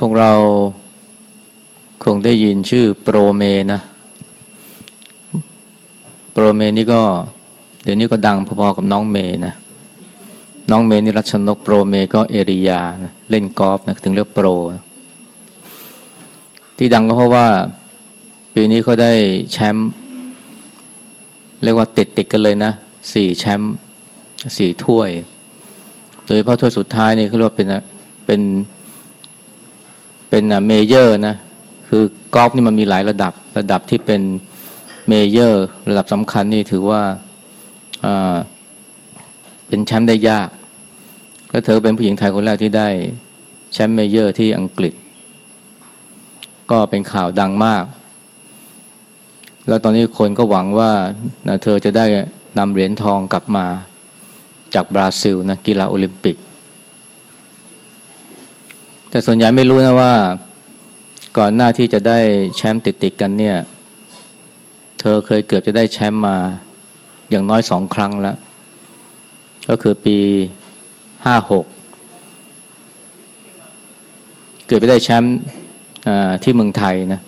พวกเราคงได้ยินชื่อโปรเมนะ โปรเมนี่ก็ เดี๋ยวนี้ก็ดังพอๆกับน้องเมนะ น้องเมนี่รัชนกโปรเมก็เอริยานะเล่นกอล์ฟนะถึงเรียกโปร ที่ดังก็เพราะว่า ปีนี้เขาได้แชมป์เรียกว่าติดติดกันเลยนะสี่แชมป์สี่ถ้วย โดยเฉพาะถ้วยสุดท้ายนี่เขาเรียกว่าเป็นเป็น เป็น major นะคือกอล์ฟนี่มันมีหลายระดับระดับที่เป็น major ระดับสำคัญนี่ถือว่าเป็นแชมป์ได้ยากและเธอเป็นผู้หญิงไทยคนแรกที่ได้แชมป์ major ที่อังกฤษ ก็เป็นข่าวดังมาก แล้วตอนนี้คนก็หวังว่านะเธอจะได้นำเหรียญทองกลับมาจากบราซิลนะกีฬาโอลิมปิก แต่ส่วนใหญ่ไม่รู้นะว่า ก่อนหน้าที่จะได้แชมป์ติดๆกันเนี่ย เธอเคยเกือบจะได้แชมป์มาอย่างน้อยสองครั้งแล้ว ก็คือปีห้าหกเกือบไปได้แชมป์ที่เมืองไทยนะ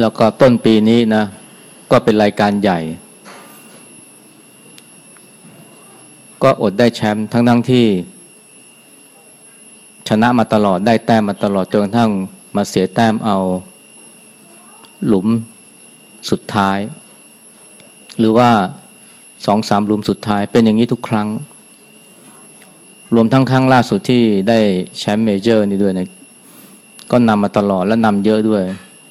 แล้วก็ต้นปีนี้นะ ก็เป็นรายการใหญ่ ก็อดได้แชมป์ทั้งทั้งที่ ชนะมาตลอดได้แต้มมาตลอดจนกระทั่งมาเสียแต้มเอาหลุมสุดท้าย หรือว่าสองสามหลุมสุดท้ายเป็นอย่างนี้ทุกครั้ง รวมทั้งครั้งล่าสุดที่ได้แชมป์เมเจอร์นี่ด้วยนะก็นำมาตลอดและนำเยอะด้วย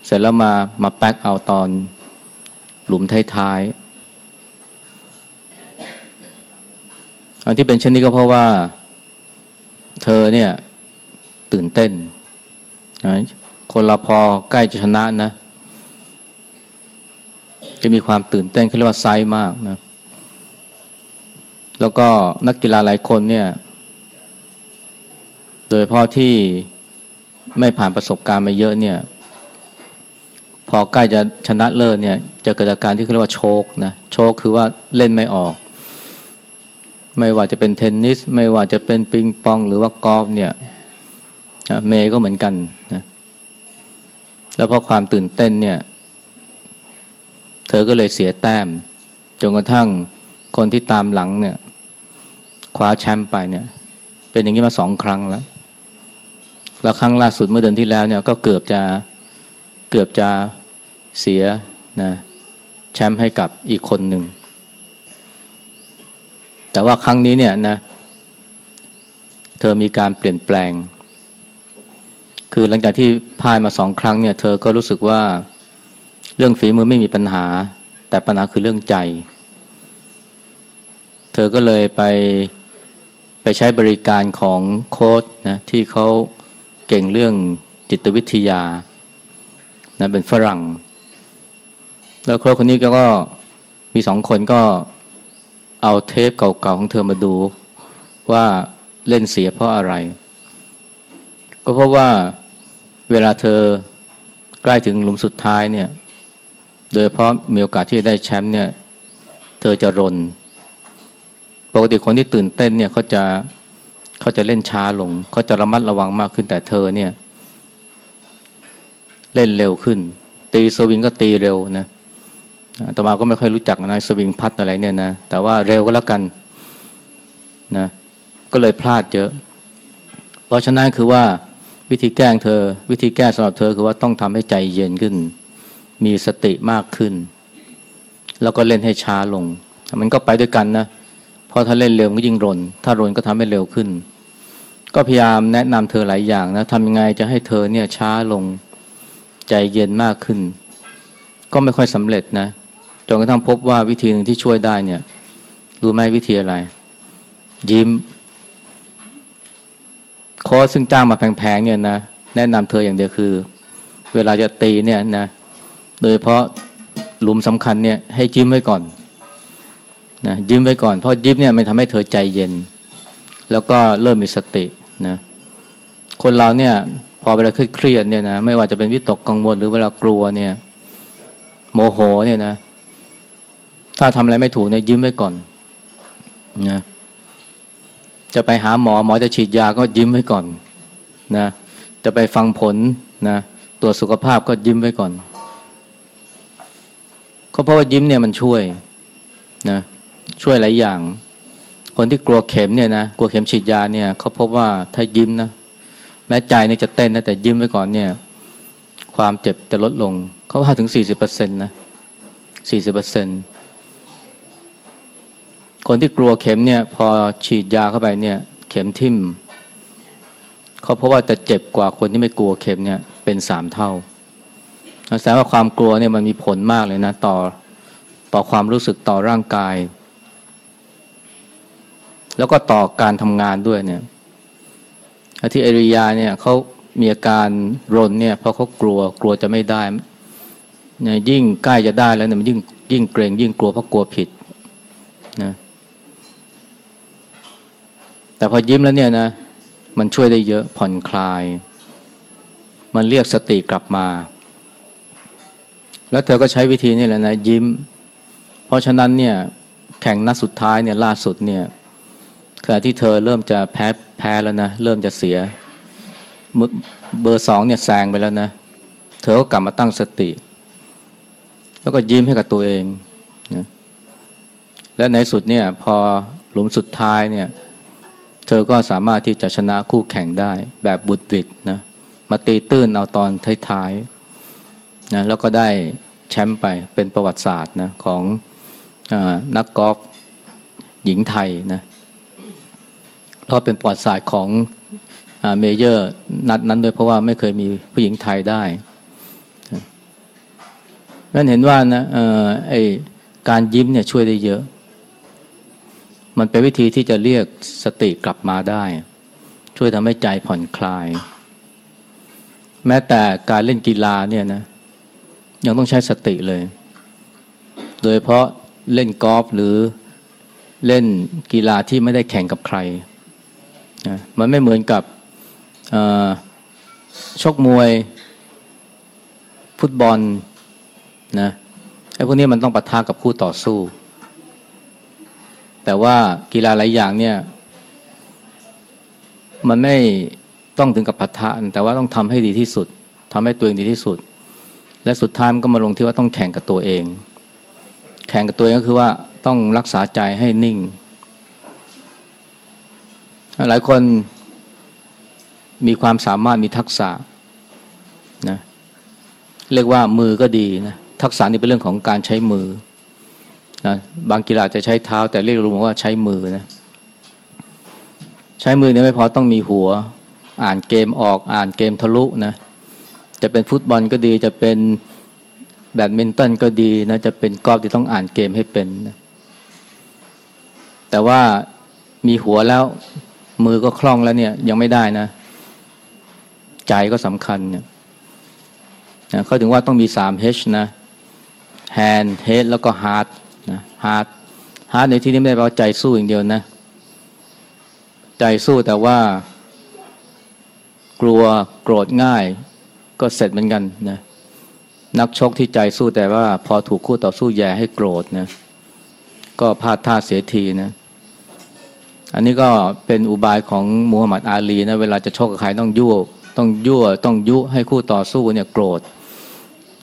เสร็จแล้วมามาแป๊กเอาตอนหลุมท้ายๆอันที่เป็นเช่นนี้ก็เพราะว่า เธอเนี่ย ตื่นเต้นนะคนเราพอใกล้จะชนะนะ จะมีความตื่นเต้นเขาเรียกว่าไซมากนะ แล้วก็นักกีฬาหลายคนเนี่ย โดยเพราะที่ไม่ผ่านประสบการณ์มาเยอะเนี่ย พอใกล้จะชนะเลิศเนี่ย จะเกิดอาการที่เขาเรียกว่าโชกนะ โชกคือว่าเล่นไม่ออก ไม่ว่าจะเป็นเทนนิส ไม่ว่าจะเป็นปิงปองหรือว่ากอล์ฟเนี่ย เมย์ก็เหมือนกันนะแล้วเพราะความตื่นเต้นเนี่ย เธอก็เลยเสียแต้มจนกระทั่งคนที่ตามหลังเนี่ยคว้าแชมป์ไปเนี่ย เป็นอย่างนี้มาสองครั้งแล้ว แล้วครั้งล่าสุดเมื่อเดือนที่แล้วเนี่ยก็เกือบจะเกือบจะเสียนะแชมป์ให้กับอีกคนหนึ่ง แต่ว่าครั้งนี้เนี่ยนะ เธอมีการเปลี่ยนแปลง คือหลังจากที่พ่ายมาสองครั้งเนี่ยเธอก็รู้สึกว่าเรื่องฝีมือไม่มีปัญหา แต่ปัญหาคือเรื่องใจ เธอก็เลยไปไปใช้บริการของโค้ดนะที่เขาเก่งเรื่องจิตวิทยานะเป็นฝรั่ง แล้วโค้ดคนนี้ก็มีสองคนก็เอาเทปเก่าๆของเธอมาดูว่าเล่นเสียเพราะอะไร ก็เพราะว่า เวลาเธอใกล้ถึงหลุมสุดท้ายเนี่ย โดยเพราะมีโอกาสที่จะได้แชมป์เนี่ย เธอจะรน ปกติคนที่ตื่นเต้นเนี่ยเขาจะเขาจะเล่นช้าลงเขาจะระมัดระวังมากขึ้นแต่เธอเนี่ย เล่นเร็วขึ้น ตีสวิงก็ตีเร็วนะต่อมาก็ไม่ค่อยรู้จักนะสวิงพัดอะไรเนี่ยนะแต่ว่าเร็วก็แล้วกันนะก็เลยพลาดเยอะ เพราะฉะนั้นคือว่า วิธีแก้เธอ วิธีแก้สำหรับเธอคือว่าต้องทำให้ใจเย็นขึ้น มีสติมากขึ้น แล้วก็เล่นให้ช้าลง มันก็ไปด้วยกันนะเพราะถ้าเล่นเร็วก็ยิ่งรน ถ้ารนก็ทำให้เร็วขึ้น ก็พยายามแนะนำเธอหลายอย่างนะทำยังไงจะให้เธอเนี่ยช้าลง ใจเย็นมากขึ้น ก็ไม่ค่อยสำเร็จนะจนกระทั่งพบว่าวิธีหนึ่งที่ช่วยได้เนี่ยรู้ไหมวิธีอะไร ยิ้ม คอซึ่งจ้างมาแพงๆเนี่ยนะแนะนำเธออย่างเดียวคือ เวลาจะตีเนี่ยนะโดยเพราะหลุมสำคัญเนี่ยให้จิ้มไว้ก่อนนะยิ้มไว้ก่อนเพราะยิ้มเนี่ยมันทำให้เธอใจเย็น แล้วก็เริ่มมีสตินะคนเราเนี่ยพอเวลาเครียดเนี่ยนะไม่ว่าจะเป็นวิตกกังวลหรือเวลากลัวเนี่ย โมโหเนี่ยนะ ถ้าทำอะไรไม่ถูกเนี่ยยิ้มไว้ก่อนนะ จะไปหาหมอหมอจะฉีดยาก็ยิ้มไว้ก่อนนะจะไปฟังผลนะตรวจสุขภาพก็ยิ้มไว้ก่อนก็เพราะว่ายิ้มเนี่ยมันช่วยนะช่วยหลายอย่าง คนที่กลัวเข็มเนี่ยนะกลัวเข็มฉีดยาเนี่ยเขาพบว่าถ้ายิ้มนะแม้ใจนี่จะเต้นนะแต่ยิ้มไว้ก่อนเนี่ย ความเจ็บจะลดลงเขาว่าถึงสี่สิบเปอร์เซ็นต์นะสี่สิบเปอร์เซ็นต์ คนที่กลัวเข็มเนี่ย พอฉีดยาเข้าไปเนี่ย เข็มทิ่มเขาเพราะว่าจะเจ็บกว่าคนที่ไม่กลัวเข็มเนี่ยเป็นสามเท่าแสดงว่าความกลัวเนี่ยมันมีผลมากเลยนะต่อต่อความรู้สึกต่อร่างกาย แล้วก็ต่อการทำงานด้วยเนี่ยที่เอริยาเนี่ยเขามีอาการรนเนี่ยเพราะเขากลัวกลัวจะไม่ได้เนี่ยยิ่งใกล้จะได้แล้วเนี่ยมันยิ่งยิ่งเกรงยิ่งกลัวเพราะกลัวผิดนะ แต่พอยิ้มแล้วเนี่ยนะ มันช่วยได้เยอะผ่อนคลาย มันเรียกสติกลับมา แล้วเธอก็ใช้วิธีนี่แหละนะยิ้ม เพราะฉะนั้นเนี่ยแข่งนัดสุดท้ายเนี่ยล่าสุดเนี่ยขณะที่เธอเริ่มจะแพ้แพ้แล้วนะ เริ่มจะเสีย เบอร์สองเนี่ยแซงไปแล้วนะ เธอก็กลับมาตั้งสติ แล้วก็ยิ้มให้กับตัวเองนะและในสุดเนี่ยพอหลุมสุดท้ายเนี่ย เธอก็สามารถที่จะชนะคู่แข่งได้ แบบบุดวิดนะมาตีตื้นเอาตอนท้ายๆนะแล้วก็ได้แชมป์ไปเป็นประวัติศาสตร์นะของอนักกอล์ฟหญิงไทยนะเพราะเป็นประวัติศาสตร์ของ major นัดนั้นด้วยเพราะว่าไม่เคยมีผู้หญิงไทยได้นั่นเห็นว่านะไอการยิ้มเนี่ยช่วยได้เยอะ มันเป็นวิธีที่จะเรียกสติกลับมาได้ ช่วยทำให้ใจผ่อนคลาย แม้แต่การเล่นกีฬาเนี่ยนะยังต้องใช้สติเลย โดยเพราะเล่นกอล์ฟหรือเล่นกีฬาที่ไม่ได้แข่งกับใครนะมันไม่เหมือนกับชกมวย ฟุตบอลนะไอ้พวกนี้มันต้องปะทะกับคู่ต่อสู้ แต่ว่ากีฬาหลายอย่างเนี่ย มันไม่ต้องถึงกับพัทะแต่ว่าต้องทำให้ดีที่สุดทำให้ตัวเองดีที่สุด และสุดท้ายมันก็มาลงที่ว่าต้องแข่งกับตัวเอง แข่งกับตัวเองก็คือว่าต้องรักษาใจให้นิ่ง หลายคนมีความสามารถมีทักษะนะเรียกว่ามือก็ดีนะทักษะนี่เป็นเรื่องของการใช้มือ นะบางกีฬาจะใช้เท้า แต่เรียกรวมว่าใช้มือนะใช้มือเนี่ยไม่พอต้องมีหัว อ่านเกมออกอ่านเกมทะลุนะจะเป็นฟุตบอลก็ดีจะเป็นแบดมินตันก็ดีนะจะเป็นกอล์ฟที่ต้องอ่านเกมให้เป็นนะแต่ว่ามีหัวแล้วมือก็คล่องแล้วเนี่ยยังไม่ได้นะ ใจก็สำคัญเนี่ยเขาถึงว่าต้องมีสาม H นะ hand head แล้วก็ heart นะ heart heart ในที่นี้ไม่ได้แปลว่าใจสู้อย่างเดียวนะ ใจสู้แต่ว่า กลัวโกรธง่าย ก็เสร็จเหมือนกันนะนักชกที่ใจสู้แต่ว่า พอถูกคู่ต่อสู้แหย่ให้โกรธนะก็พลาดท่าเสียทีนะ อันนี้ก็เป็นอุบายของมูฮัมหมัดอาลีนะเวลาจะชกกับใครต้องยั่วต้องยั่วต้องยุให้คู่ต่อสู้เนี่ยโกรธ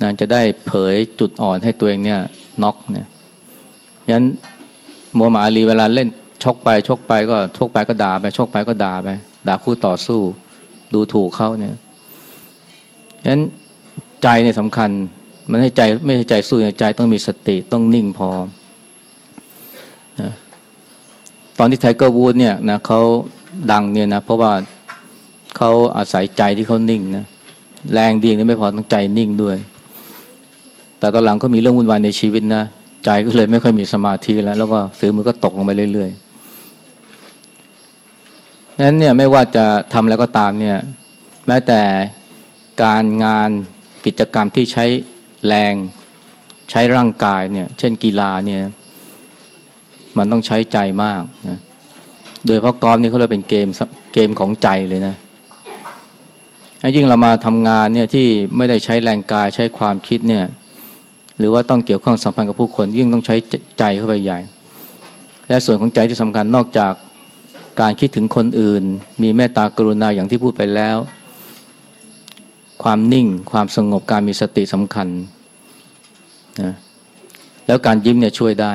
นะจะได้เผยจุดอ่อนให้ตัวเองเนี่ยน็อกเนี่ย ยันมัวมาลีเวลาเล่นชกไปชกไปก็ชกไปก็ด่าไปชกไปก็ด่าไปด่าคู่ต่อสู้ ดูถูกเขาเนี่ยยันใจเนี่ยสำคัญ มันให้ใจไม่ใช่ใจสู้ใจต้องมีสติต้องนิ่งพอตอนที่ไทเกอร์วูดเนี่ยนะเขาดังเนี่ยนะเพราะว่าเขาอาศัยใจที่เขานิ่งนะแรงดีนี่ไม่พอต้องใจนิ่งด้วย แต่ตอนหลังก็มีเรื่องวุ่นวายในชีวิตนะ ใจก็เลยไม่ค่อยมีสมาธิแล้ว แล้วก็สือมือก็ตกลงไปเรื่อยๆนั้นเนี่ยไม่ว่าจะทำอะไรก็ตามเนี่ย แม้แต่การงานกิจกรรมที่ใช้แรงใช้ร่างกายเนี่ย เช่นกีฬาเนี่ย มันต้องใช้ใจมากนะโดยเพราะกอล์ฟนี่เขาเลยเป็นเกมเกมของใจเลยนะยิ่งเรามาทำงานเนี่ยที่ไม่ได้ใช้แรงกายใช้ความคิดเนี่ย หรือว่าต้องเกี่ยวข้องสัมพันธ์กับผู้คน ยิ่งต้องใช้ใจเข้าไปใหญ่ และส่วนของใจที่สำคัญนอกจากการคิดถึงคนอื่น มีเมตตากรุณาอย่างที่พูดไปแล้ว ความนิ่งความสงบการมีสติสำคัญนะแล้วการยิ้มเนี่ยช่วยได้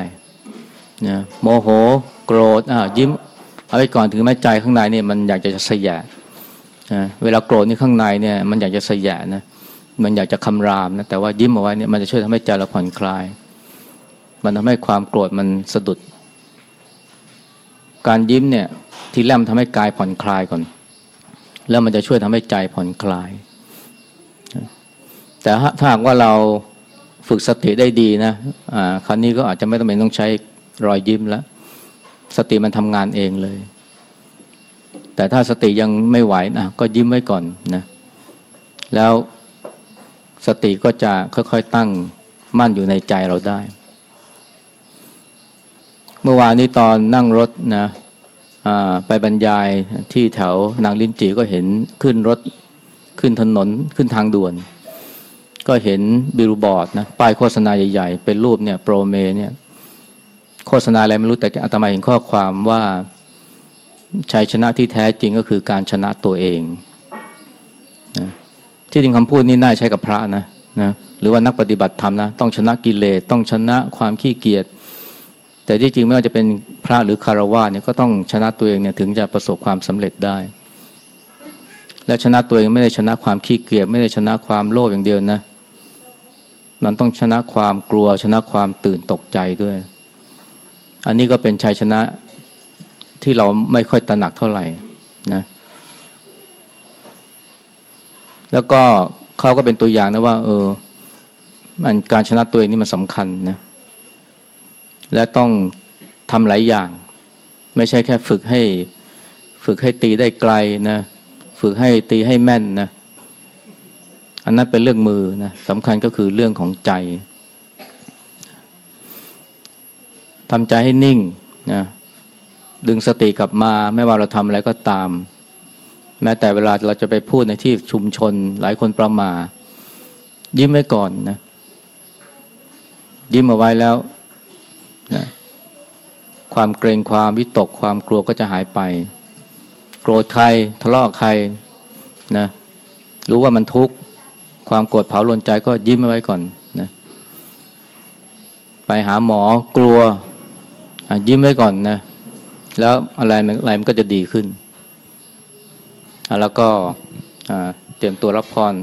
นะโมโหโกรธอ่ายิ้มเอาไว้ก่อนถึงแม้ใจข้างในเนี่ยมันอยากจะสยะนะเวลาโกรธนี่ข้างในเนี่ยมันอยากจะสยะนะ มันอยากจะคำรามนะแต่ว่ายิ้มเอาไว้เนี่ยมันจะช่วยทำให้ใจเราผ่อนคลาย มันทำให้ความโกรธมันสะดุด การยิ้มเนี่ยทีแรกมันทำให้กายผ่อนคลายก่อน แล้วมันจะช่วยทำให้ใจผ่อนคลาย แต่ถ้าหากว่าเราฝึกสติได้ดีนะอ่าครั้นี้ก็อาจจะไม่ต้องเป็นต้องใช้รอยยิ้มแล้วสติมันทำงานเองเลย แต่ถ้าสติยังไม่ไหวนะก็ยิ้มไว้ก่อนนะ แล้ว สติก็จะค่อยๆตั้งมั่นอยู่ในใจเราได้ เมื่อวานนี้ตอนนั่งรถนะไปบรรยายที่แถวนางลินจีก็เห็นขึ้นรถขึ้นถนนขึ้นทางด่วน ก็เห็นบิลบอร์ดนะป้ายโฆษณาใหญ่ๆ เป็นรูปเนี่ยโปรเมเนี่ยโฆษณาอะไรไม่รู้แต่อาตมาเห็นข้อความว่าชัยชนะที่แท้จริงก็คือการชนะตัวเอง ที่จริงคำพูดนี้น่าใช้กับพระนะนะหรือว่านักปฏิบัติธรรมนะต้องชนะกิเลสต้องชนะความขี้เกียจแต่ที่จริงไม่ว่าจะเป็นพระหรือคารวะเนี่ยก็ต้องชนะตัวเองเนี่ยถึงจะประสบความสำเร็จได้ และชนะตัวเองไม่ได้ชนะความขี้เกียจไม่ได้ชนะความโลภอย่างเดียวนะมันต้องชนะความกลัวชนะความตื่นตกใจด้วย อันนี้ก็เป็นชัยชนะที่เราไม่ค่อยตระหนักเท่าไหร่นะ แล้วก็เขาก็เป็นตัวอย่างนะว่า เออ มันการชนะตัวเองนี่มันสำคัญนะ และต้องทำหลายอย่าง ไม่ใช่แค่ฝึกให้ ฝึกให้ตีได้ไกลนะ ฝึกให้ตีให้แม่นนะ อันนั้นเป็นเรื่องมือนะสำคัญก็คือเรื่องของใจทำใจให้นิ่งนะดึงสติกลับมา ไม่ว่าเราทำอะไรก็ตาม แม้แต่เวลาเราจะไปพูดในที่ชุมชน หลายคนประมา ยิ้มไว้ก่อนนะยิ้มเอาไว้แล้วนะความเกรงความวิตกความกลัวก็จะหายไป โกรธใครทะเลาะใครนะรู้ว่ามันทุกข์ความโกรธเผาลนใจก็ยิ้มเอาไว้ก่อนนะไปหาหมอกลัวยิ้มไว้ก่อนนะแล้วอะไรอะไรมันก็จะดีขึ้น แล้วก็เตรียมตัวรับพร